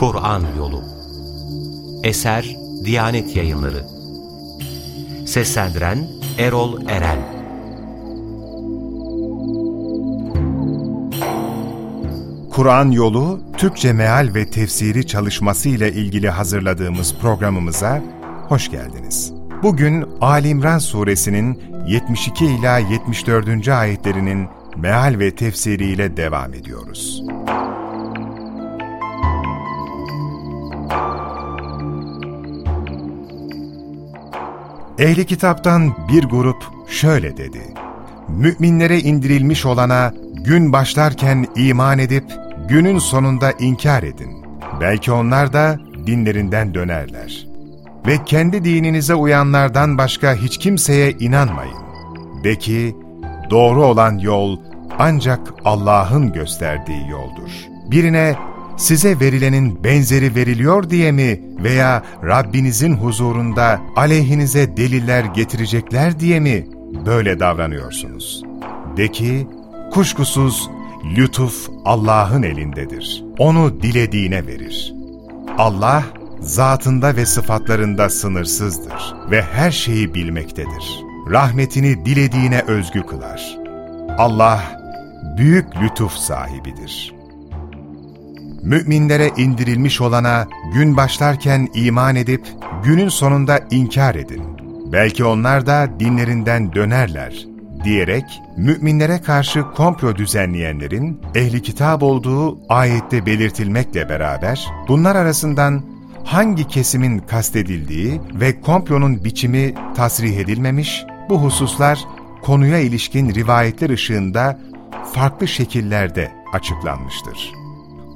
Kur'an Yolu Eser Diyanet Yayınları Seslendiren Erol Eren Kur'an Yolu Türkçe Meal ve Tefsiri çalışması ile ilgili hazırladığımız programımıza hoş geldiniz. Bugün Ali İmran suresinin 72 ila 74. ayetlerinin meal ve tefsiriyle devam ediyoruz. Ehli kitaptan bir grup şöyle dedi. Müminlere indirilmiş olana gün başlarken iman edip günün sonunda inkar edin. Belki onlar da dinlerinden dönerler. Ve kendi dininize uyanlardan başka hiç kimseye inanmayın. De ki, doğru olan yol ancak Allah'ın gösterdiği yoldur. Birine size verilenin benzeri veriliyor diye mi veya Rabbinizin huzurunda aleyhinize deliller getirecekler diye mi böyle davranıyorsunuz? De ki, kuşkusuz lütuf Allah'ın elindedir. Onu dilediğine verir. Allah, zatında ve sıfatlarında sınırsızdır ve her şeyi bilmektedir. Rahmetini dilediğine özgü kılar. Allah, büyük lütuf sahibidir.'' Müminlere indirilmiş olana gün başlarken iman edip günün sonunda inkar edin. Belki onlar da dinlerinden dönerler diyerek müminlere karşı komplo düzenleyenlerin ehli kitap olduğu ayette belirtilmekle beraber bunlar arasından hangi kesimin kastedildiği ve komplonun biçimi tasrih edilmemiş, bu hususlar konuya ilişkin rivayetler ışığında farklı şekillerde açıklanmıştır.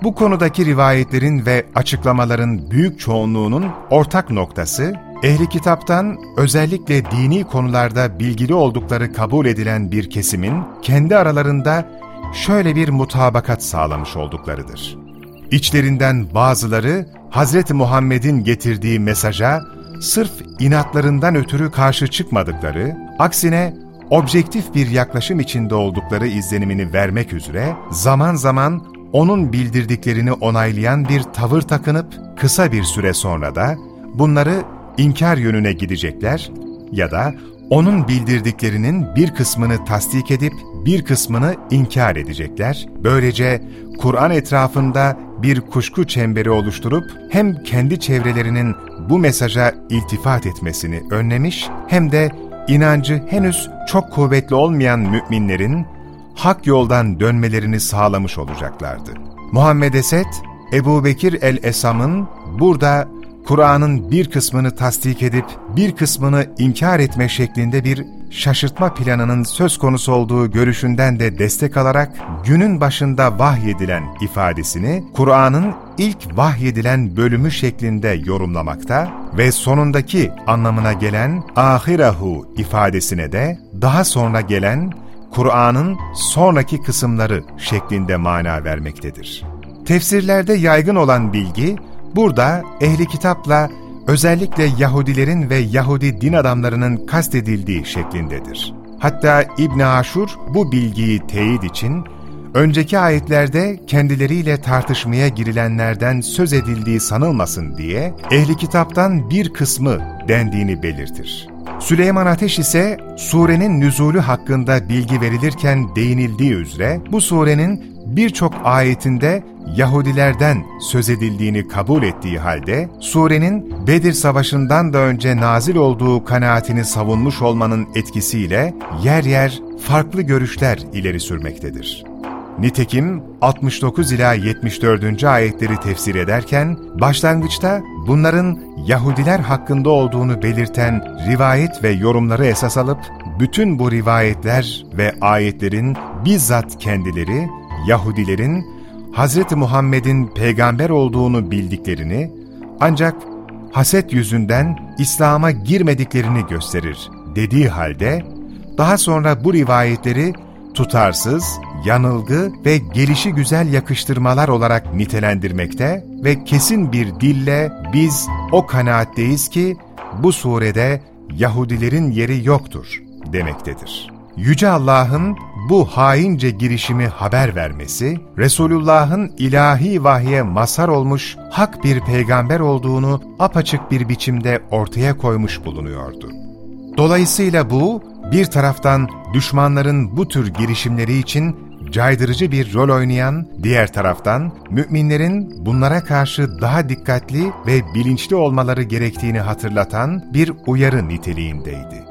Bu konudaki rivayetlerin ve açıklamaların büyük çoğunluğunun ortak noktası, ehli kitaptan özellikle dini konularda bilgili oldukları kabul edilen bir kesimin kendi aralarında şöyle bir mutabakat sağlamış olduklarıdır. İçlerinden bazıları Hz. Muhammed'in getirdiği mesaja sırf inatlarından ötürü karşı çıkmadıkları, aksine objektif bir yaklaşım içinde oldukları izlenimini vermek üzere zaman zaman onun bildirdiklerini onaylayan bir tavır takınıp kısa bir süre sonra da bunları inkar yönüne gidecekler ya da onun bildirdiklerinin bir kısmını tasdik edip bir kısmını inkar edecekler. Böylece Kur'an etrafında bir kuşku çemberi oluşturup hem kendi çevrelerinin bu mesaja iltifat etmesini önlemiş hem de inancı henüz çok kuvvetli olmayan müminlerin hak yoldan dönmelerini sağlamış olacaklardı. Muhammed Esed, Ebu Bekir el-Esam'ın burada Kur'an'ın bir kısmını tasdik edip bir kısmını inkar etme şeklinde bir şaşırtma planının söz konusu olduğu görüşünden de destek alarak günün başında vahyedilen ifadesini Kur'an'ın ilk vahyedilen bölümü şeklinde yorumlamakta ve sonundaki anlamına gelen ahirahu ifadesine de daha sonra gelen Kur'an'ın sonraki kısımları şeklinde mana vermektedir. Tefsirlerde yaygın olan bilgi, burada ehli kitapla özellikle Yahudilerin ve Yahudi din adamlarının kastedildiği şeklindedir. Hatta İbn Aşur bu bilgiyi teyit için, önceki ayetlerde kendileriyle tartışmaya girilenlerden söz edildiği sanılmasın diye ehli kitaptan bir kısmı dendiğini belirtir. Süleyman Ateş ise surenin nüzulü hakkında bilgi verilirken değinildiği üzere bu surenin birçok ayetinde Yahudilerden söz edildiğini kabul ettiği halde, surenin Bedir Savaşı'ndan da önce nazil olduğu kanaatini savunmuş olmanın etkisiyle yer yer farklı görüşler ileri sürmektedir. Nitekim 69 ila 74. ayetleri tefsir ederken başlangıçta bunların Yahudiler hakkında olduğunu belirten rivayet ve yorumları esas alıp bütün bu rivayetler ve ayetlerin bizzat kendileri Yahudilerin Hz. Muhammed'in peygamber olduğunu bildiklerini ancak haset yüzünden İslam'a girmediklerini gösterir dediği halde daha sonra bu rivayetleri tutarsız, yanılgı ve gelişi güzel yakıştırmalar olarak nitelendirmekte ve kesin bir dille biz o kanaatteyiz ki bu surede Yahudilerin yeri yoktur demektedir. Yüce Allah'ın bu haince girişimi haber vermesi, Resulullah'ın ilahi vahye mazhar olmuş hak bir peygamber olduğunu apaçık bir biçimde ortaya koymuş bulunuyordu. Dolayısıyla bu, bir taraftan düşmanların bu tür girişimleri için caydırıcı bir rol oynayan, diğer taraftan müminlerin bunlara karşı daha dikkatli ve bilinçli olmaları gerektiğini hatırlatan bir uyarı niteliğindeydi.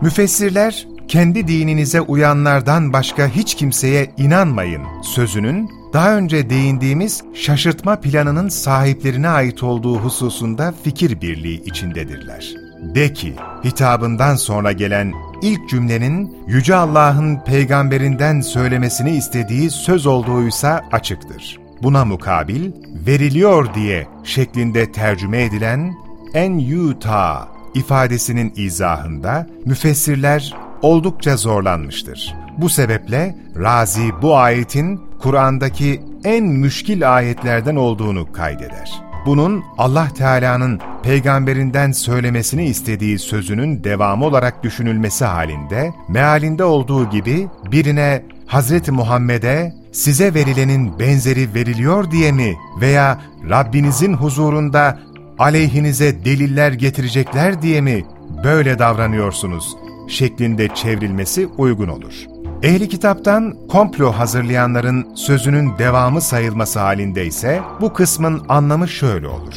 Müfessirler, kendi dininize uyanlardan başka hiç kimseye inanmayın sözünün daha önce değindiğimiz şaşırtma planının sahiplerine ait olduğu hususunda fikir birliği içindedirler. De ki, hitabından sonra gelen ilk cümlenin Yüce Allah'ın peygamberinden söylemesini istediği söz olduğuysa açıktır. Buna mukabil, veriliyor diye şeklinde tercüme edilen en yuta ifadesinin izahında müfessirler oldukça zorlanmıştır. Bu sebeple Razi bu ayetin Kur'an'daki en müşkil ayetlerden olduğunu kaydeder. Bunun Allah Teala'nın peygamberinden söylemesini istediği sözünün devamı olarak düşünülmesi halinde, mealinde olduğu gibi birine Hz. Muhammed'e size verilenin benzeri veriliyor diye mi veya Rabbinizin huzurunda aleyhinize deliller getirecekler diye mi böyle davranıyorsunuz şeklinde çevrilmesi uygun olur. Ehli kitaptan komplo hazırlayanların sözünün devamı sayılması halinde ise bu kısmın anlamı şöyle olur.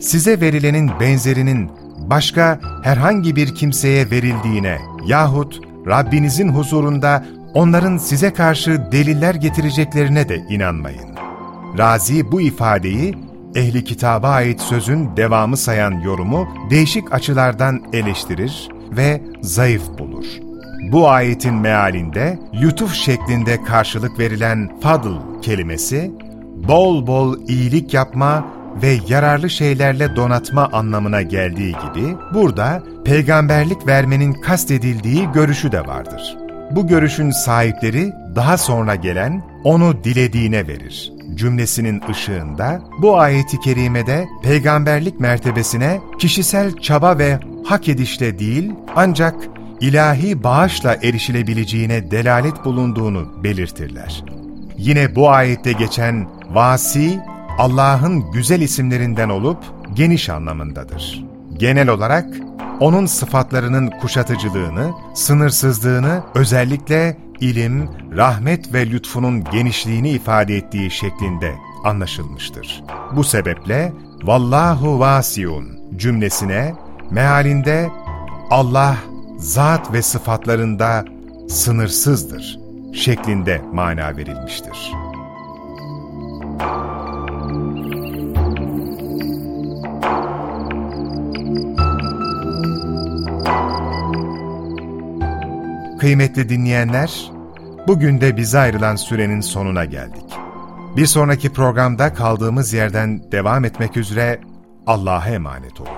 Size verilenin benzerinin başka herhangi bir kimseye verildiğine yahut Rabbinizin huzurunda onların size karşı deliller getireceklerine de inanmayın. Razi bu ifadeyi ehli kitaba ait sözün devamı sayan yorumu değişik açılardan eleştirir ve zayıf bulur. Bu ayetin mealinde lütuf şeklinde karşılık verilen fadl kelimesi, bol bol iyilik yapma ve yararlı şeylerle donatma anlamına geldiği gibi, burada peygamberlik vermenin kastedildiği görüşü de vardır. Bu görüşün sahipleri daha sonra gelen onu dilediğine verir cümlesinin ışığında bu ayeti kerimede peygamberlik mertebesine kişisel çaba ve hak edişle değil ancak ilahi bağışla erişilebileceğine delalet bulunduğunu belirtirler. Yine bu ayette geçen vasi, Allah'ın güzel isimlerinden olup geniş anlamındadır. Genel olarak onun sıfatlarının kuşatıcılığını, sınırsızlığını özellikle ilim, rahmet ve lütfunun genişliğini ifade ettiği şeklinde anlaşılmıştır. Bu sebeple Vallahu vasiun cümlesine mealinde Allah zat ve sıfatlarında sınırsızdır şeklinde mana verilmiştir. Kıymetli dinleyenler, bugün de bize ayrılan sürenin sonuna geldik. Bir sonraki programda kaldığımız yerden devam etmek üzere Allah'a emanet olun.